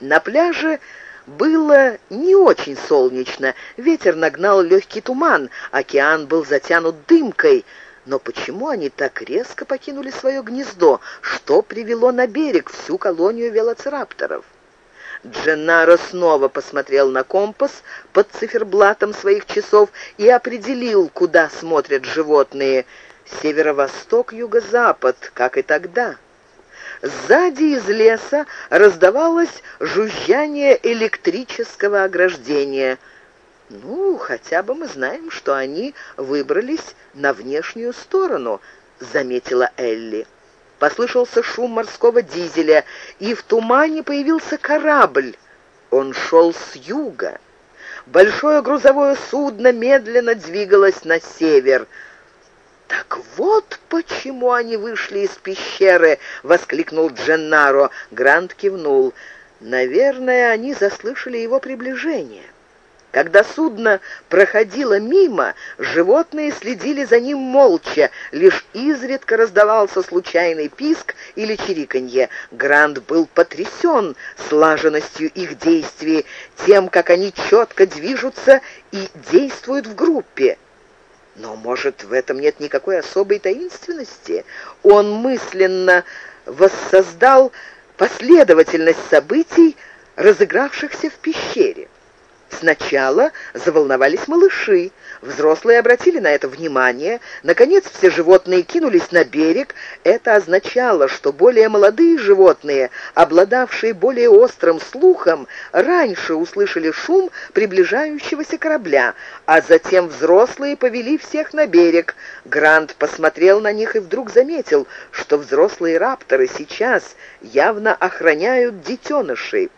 На пляже было не очень солнечно, ветер нагнал легкий туман, океан был затянут дымкой. Но почему они так резко покинули свое гнездо? Что привело на берег всю колонию велоцирапторов? Дженнаро снова посмотрел на компас под циферблатом своих часов и определил, куда смотрят животные. Северо-восток, юго-запад, как и тогда. Сзади из леса раздавалось жужжание электрического ограждения. «Ну, хотя бы мы знаем, что они выбрались на внешнюю сторону», — заметила Элли. Послышался шум морского дизеля, и в тумане появился корабль. Он шел с юга. Большое грузовое судно медленно двигалось на север. «Так вот почему они вышли из пещеры!» — воскликнул Дженнаро. Грант кивнул. «Наверное, они заслышали его приближение». Когда судно проходило мимо, животные следили за ним молча, лишь изредка раздавался случайный писк или чириканье. Грант был потрясен слаженностью их действий, тем, как они четко движутся и действуют в группе. Но, может, в этом нет никакой особой таинственности? Он мысленно воссоздал последовательность событий, разыгравшихся в пещере. Сначала заволновались малыши, взрослые обратили на это внимание, наконец все животные кинулись на берег. Это означало, что более молодые животные, обладавшие более острым слухом, раньше услышали шум приближающегося корабля, а затем взрослые повели всех на берег. Грант посмотрел на них и вдруг заметил, что взрослые рапторы сейчас явно охраняют детенышей.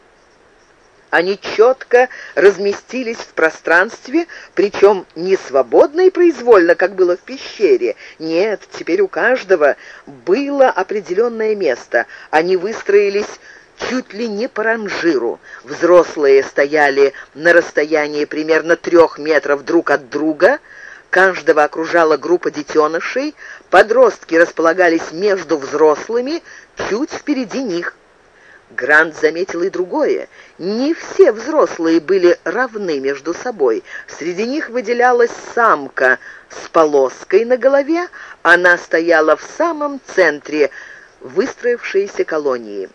Они четко разместились в пространстве, причем не свободно и произвольно, как было в пещере. Нет, теперь у каждого было определенное место. Они выстроились чуть ли не по ранжиру. Взрослые стояли на расстоянии примерно трех метров друг от друга, каждого окружала группа детенышей, подростки располагались между взрослыми, чуть впереди них. Грант заметил и другое. Не все взрослые были равны между собой. Среди них выделялась самка с полоской на голове. Она стояла в самом центре выстроившейся колонии.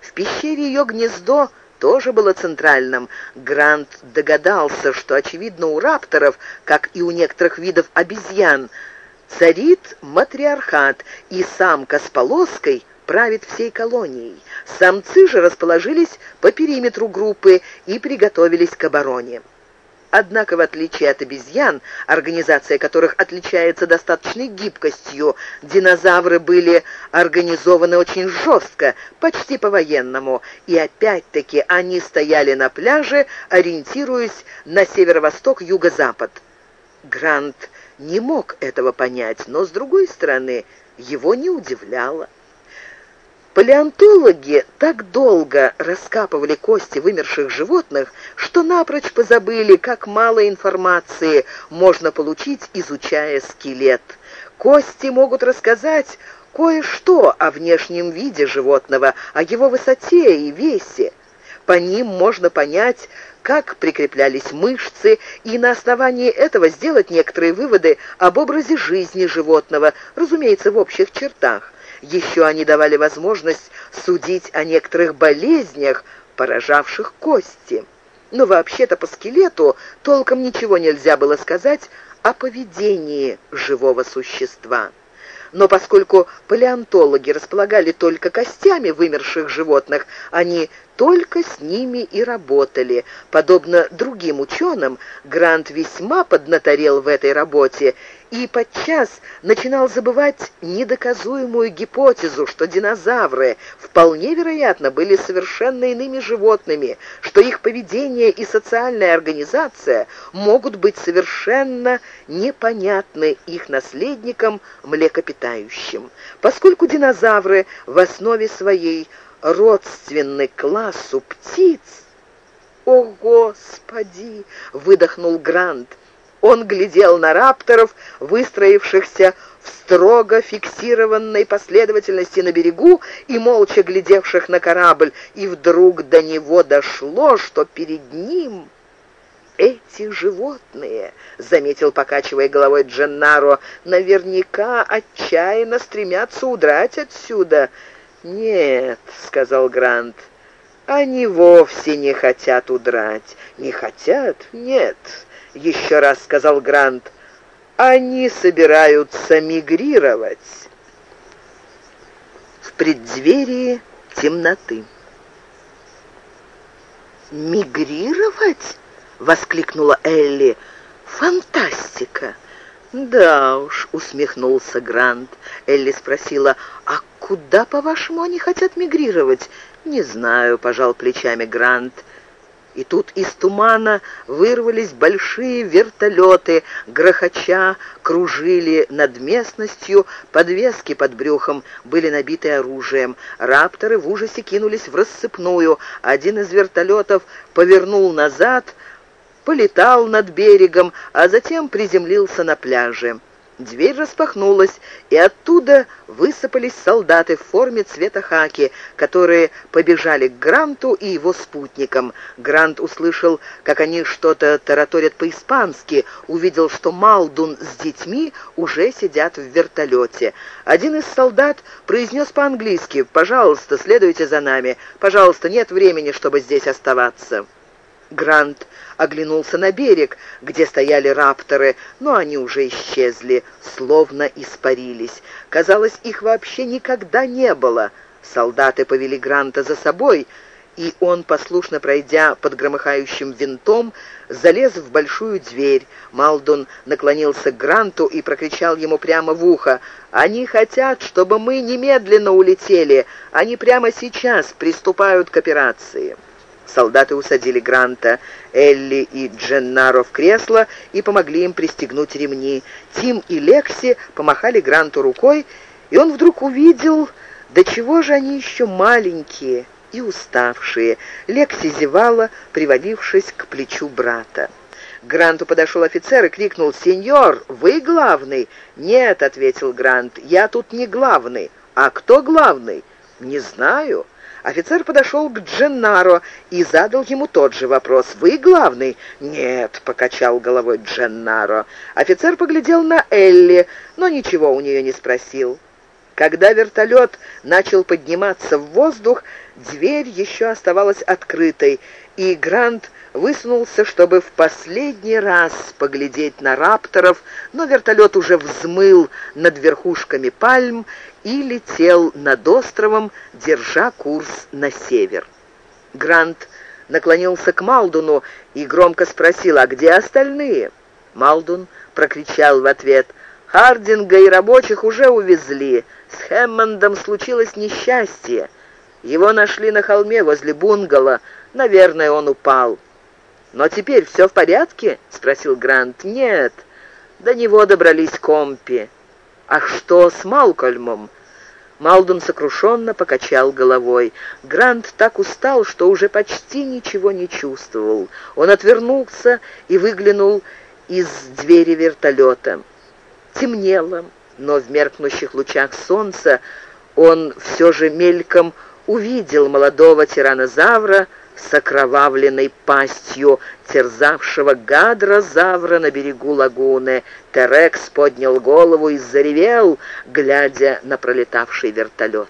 В пещере ее гнездо тоже было центральным. Грант догадался, что, очевидно, у рапторов, как и у некоторых видов обезьян, царит матриархат, и самка с полоской правит всей колонией. Самцы же расположились по периметру группы и приготовились к обороне. Однако, в отличие от обезьян, организация которых отличается достаточной гибкостью, динозавры были организованы очень жестко, почти по-военному, и опять-таки они стояли на пляже, ориентируясь на северо-восток, юго-запад. Грант не мог этого понять, но, с другой стороны, его не удивляло. Палеонтологи так долго раскапывали кости вымерших животных, что напрочь позабыли, как мало информации можно получить, изучая скелет. Кости могут рассказать кое-что о внешнем виде животного, о его высоте и весе. По ним можно понять, как прикреплялись мышцы, и на основании этого сделать некоторые выводы об образе жизни животного, разумеется, в общих чертах. Еще они давали возможность судить о некоторых болезнях, поражавших кости. Но вообще-то по скелету толком ничего нельзя было сказать о поведении живого существа. Но поскольку палеонтологи располагали только костями вымерших животных, они только с ними и работали. Подобно другим ученым, Грант весьма поднаторел в этой работе и подчас начинал забывать недоказуемую гипотезу, что динозавры вполне вероятно были совершенно иными животными, что их поведение и социальная организация могут быть совершенно непонятны их наследникам млекопитающим. Поскольку динозавры в основе своей родственны классу птиц, «О, Господи!» — выдохнул Грант — он глядел на рапторов, выстроившихся в строго фиксированной последовательности на берегу и молча глядевших на корабль, и вдруг до него дошло, что перед ним эти животные, заметил, покачивая головой Дженнаро, наверняка отчаянно стремятся удрать отсюда. Нет, сказал Грант. Они вовсе не хотят удрать. Не хотят? Нет. Еще раз сказал Грант. Они собираются мигрировать. В преддверии темноты. Мигрировать? воскликнула Элли. Фантастика. Да уж, усмехнулся Грант. Элли спросила: "А куда, по-вашему, они хотят мигрировать?" «Не знаю», — пожал плечами Грант. И тут из тумана вырвались большие вертолеты, грохоча кружили над местностью, подвески под брюхом были набиты оружием. Рапторы в ужасе кинулись в рассыпную. Один из вертолетов повернул назад, полетал над берегом, а затем приземлился на пляже. Дверь распахнулась, и оттуда высыпались солдаты в форме цвета хаки, которые побежали к Гранту и его спутникам. Грант услышал, как они что-то тараторят по-испански, увидел, что Малдун с детьми уже сидят в вертолете. Один из солдат произнес по-английски «Пожалуйста, следуйте за нами. Пожалуйста, нет времени, чтобы здесь оставаться». Грант оглянулся на берег, где стояли рапторы, но они уже исчезли, словно испарились. Казалось, их вообще никогда не было. Солдаты повели Гранта за собой, и он, послушно пройдя под громыхающим винтом, залез в большую дверь. Малдун наклонился к Гранту и прокричал ему прямо в ухо. «Они хотят, чтобы мы немедленно улетели. Они прямо сейчас приступают к операции». Солдаты усадили Гранта, Элли и Дженнаро в кресло и помогли им пристегнуть ремни. Тим и Лекси помахали Гранту рукой, и он вдруг увидел, до чего же они еще маленькие и уставшие. Лекси зевала, привалившись к плечу брата. К Гранту подошел офицер и крикнул «Сеньор, вы главный?» «Нет», — ответил Грант, — «я тут не главный». «А кто главный?» «Не знаю». Офицер подошел к Дженнаро и задал ему тот же вопрос. «Вы главный?» «Нет», — покачал головой Дженнаро. Офицер поглядел на Элли, но ничего у нее не спросил. Когда вертолет начал подниматься в воздух, дверь еще оставалась открытой, и Грант высунулся, чтобы в последний раз поглядеть на рапторов, но вертолет уже взмыл над верхушками пальм и летел над островом, держа курс на север. Грант наклонился к Малдуну и громко спросил, а где остальные? Малдун прокричал в ответ, «Хардинга и рабочих уже увезли. С Хэммондом случилось несчастье. Его нашли на холме возле бунгало. Наверное, он упал». «Но теперь все в порядке?» — спросил Грант. «Нет, до него добрались компи». «А что с Малкольмом?» Малдун сокрушенно покачал головой. Грант так устал, что уже почти ничего не чувствовал. Он отвернулся и выглянул из двери вертолета. Темнело, но в меркнущих лучах солнца он все же мельком увидел молодого тиранозавра, с окровавленной пастью терзавшего гадрозавра на берегу лагуны. Терекс поднял голову и заревел, глядя на пролетавший вертолет.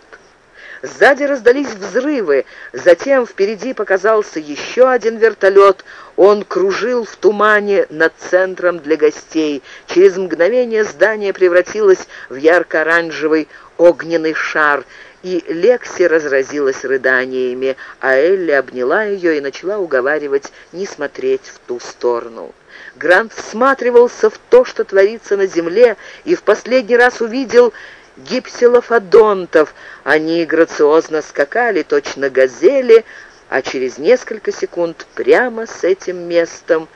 Сзади раздались взрывы, затем впереди показался еще один вертолет. Он кружил в тумане над центром для гостей. Через мгновение здание превратилось в ярко-оранжевый огненный шар — и Лекси разразилась рыданиями, а Элли обняла ее и начала уговаривать не смотреть в ту сторону. Грант всматривался в то, что творится на земле, и в последний раз увидел гипсилофодонтов. Они грациозно скакали, точно газели, а через несколько секунд прямо с этим местом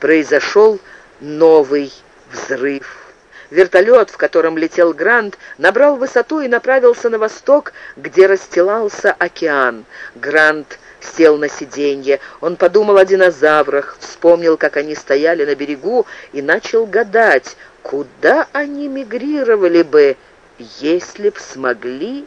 произошел новый взрыв. Вертолет, в котором летел Грант, набрал высоту и направился на восток, где расстилался океан. Грант сел на сиденье. Он подумал о динозаврах, вспомнил, как они стояли на берегу, и начал гадать, Куда они мигрировали бы, если б смогли